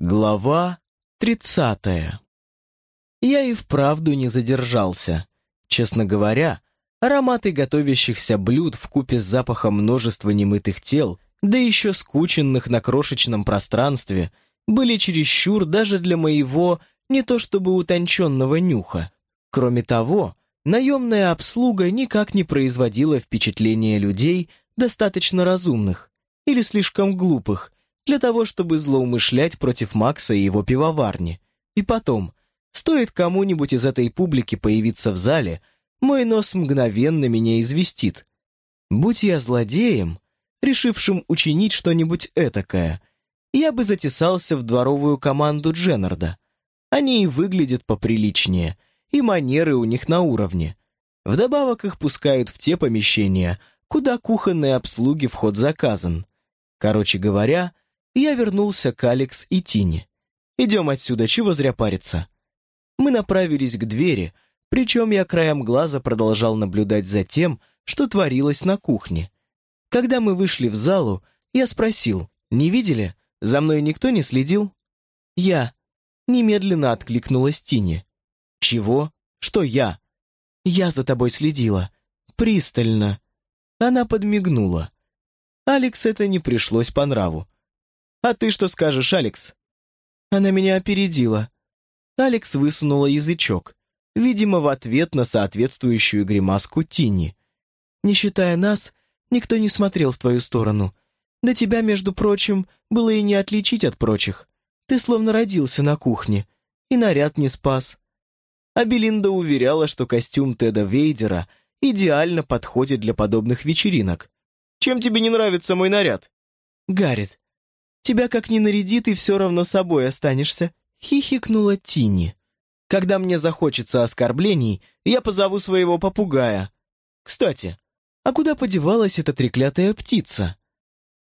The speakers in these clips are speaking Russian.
Глава тридцатая. Я и вправду не задержался. Честно говоря, ароматы готовящихся блюд в купе с запахом множества немытых тел, да еще скученных на крошечном пространстве, были чересчур даже для моего не то чтобы утонченного нюха. Кроме того, наемная обслуга никак не производила впечатления людей достаточно разумных или слишком глупых, для того, чтобы злоумышлять против Макса и его пивоварни. И потом, стоит кому-нибудь из этой публики появиться в зале, мой нос мгновенно меня известит. Будь я злодеем, решившим учинить что-нибудь этакое, я бы затесался в дворовую команду Дженнарда. Они и выглядят поприличнее, и манеры у них на уровне. Вдобавок их пускают в те помещения, куда кухонной обслуги вход заказан. Короче говоря, я вернулся к Алекс и Тине. «Идем отсюда, чего зря париться?» Мы направились к двери, причем я краем глаза продолжал наблюдать за тем, что творилось на кухне. Когда мы вышли в залу, я спросил, «Не видели? За мной никто не следил?» «Я», — немедленно откликнулась Тине. «Чего? Что я?» «Я за тобой следила. Пристально». Она подмигнула. Алекс это не пришлось по нраву. «А ты что скажешь, Алекс?» Она меня опередила. Алекс высунула язычок, видимо, в ответ на соответствующую гримаску Тинни. «Не считая нас, никто не смотрел в твою сторону. Да тебя, между прочим, было и не отличить от прочих. Ты словно родился на кухне, и наряд не спас». А Белинда уверяла, что костюм Теда Вейдера идеально подходит для подобных вечеринок. «Чем тебе не нравится мой наряд?» «Гаррит, Тебя как ни нарядит, и все равно собой останешься», — хихикнула Тинни. «Когда мне захочется оскорблений, я позову своего попугая. Кстати, а куда подевалась эта треклятая птица?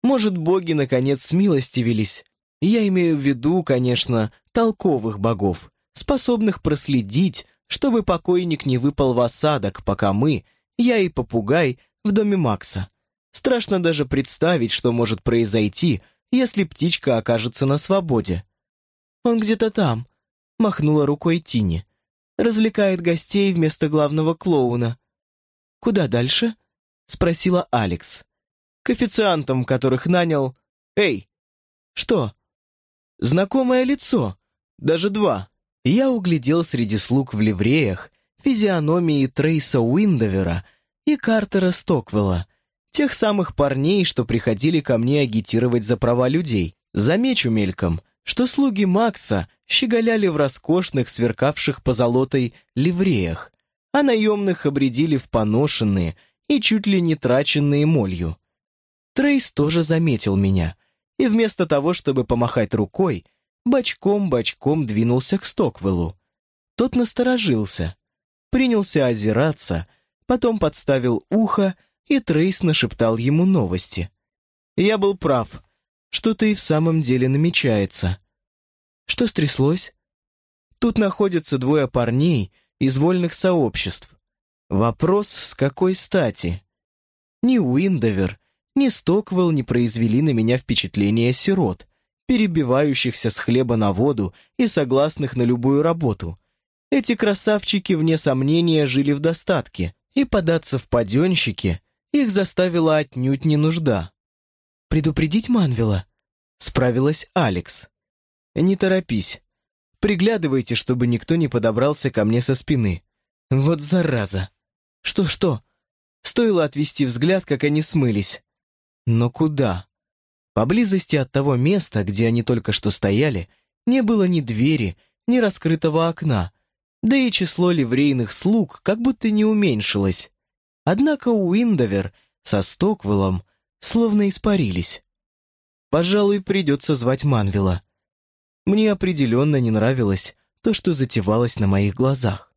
Может, боги наконец смилостивились? Я имею в виду, конечно, толковых богов, способных проследить, чтобы покойник не выпал в осадок, пока мы, я и попугай, в доме Макса. Страшно даже представить, что может произойти, если птичка окажется на свободе. «Он где-то там», — махнула рукой Тини. «Развлекает гостей вместо главного клоуна». «Куда дальше?» — спросила Алекс. «К официантам, которых нанял...» «Эй!» «Что?» «Знакомое лицо. Даже два». Я углядел среди слуг в ливреях физиономии Трейса Уиндовера и Картера Стоквелла — Тех самых парней, что приходили ко мне агитировать за права людей. Замечу мельком, что слуги Макса щеголяли в роскошных, сверкавших позолотой ливреях, а наемных обредили в поношенные и чуть ли не траченные молью. Трейс тоже заметил меня, и вместо того, чтобы помахать рукой, бочком-бочком двинулся к Стоквеллу. Тот насторожился, принялся озираться, потом подставил ухо и Трейс нашептал ему новости. Я был прав. Что-то и в самом деле намечается. Что стряслось? Тут находятся двое парней из вольных сообществ. Вопрос, с какой стати? Ни Уиндовер, ни Стоквелл не произвели на меня впечатления сирот, перебивающихся с хлеба на воду и согласных на любую работу. Эти красавчики, вне сомнения, жили в достатке, и податься в паденщики их заставила отнюдь не нужда. «Предупредить Манвела?» — справилась Алекс. «Не торопись. Приглядывайте, чтобы никто не подобрался ко мне со спины. Вот зараза! Что-что?» Стоило отвести взгляд, как они смылись. Но куда? Поблизости от того места, где они только что стояли, не было ни двери, ни раскрытого окна, да и число ливрейных слуг как будто не уменьшилось. Однако Уиндовер со Стоквеллом словно испарились. Пожалуй, придется звать Манвела. Мне определенно не нравилось то, что затевалось на моих глазах.